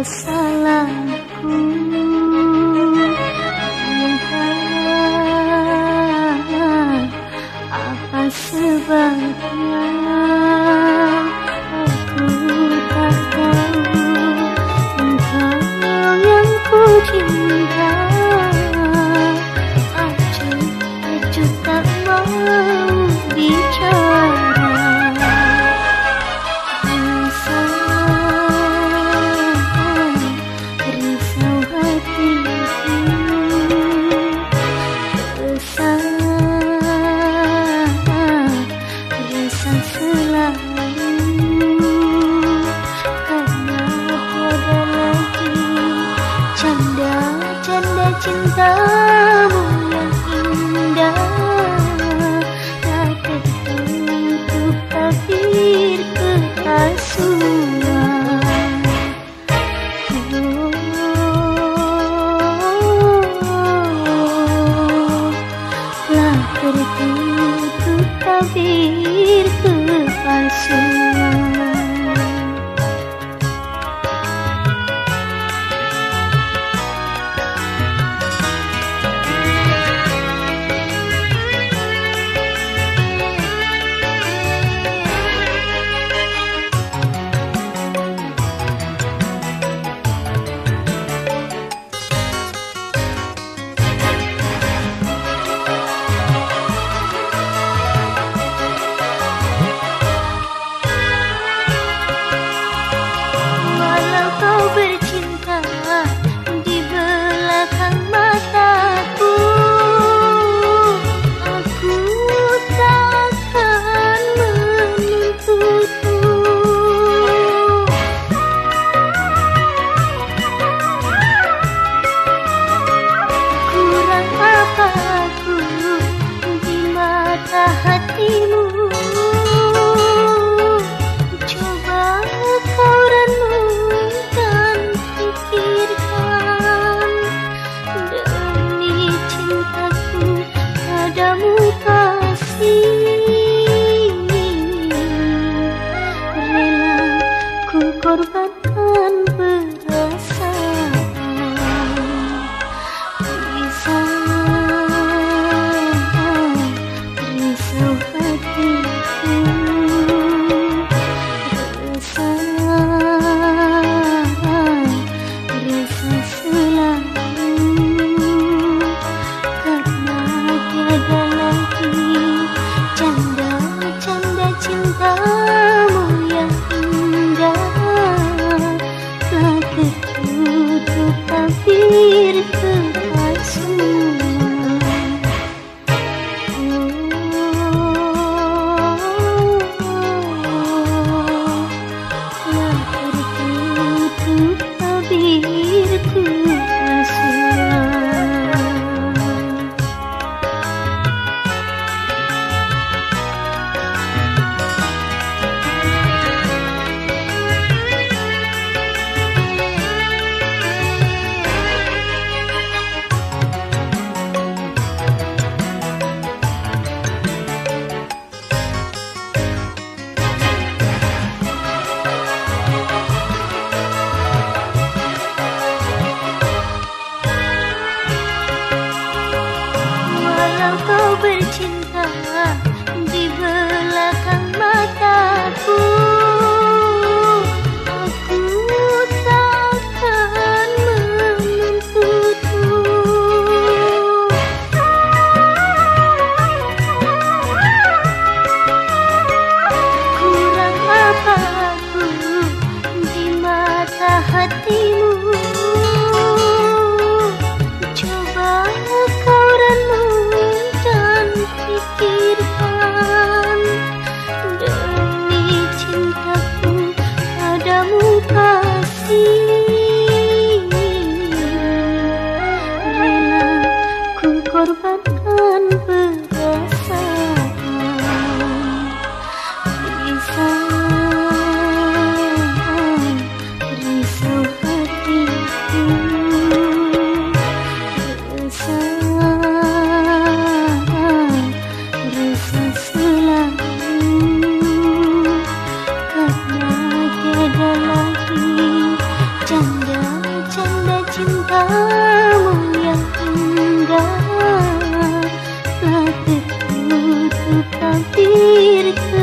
I'll korbankan perasaan tabir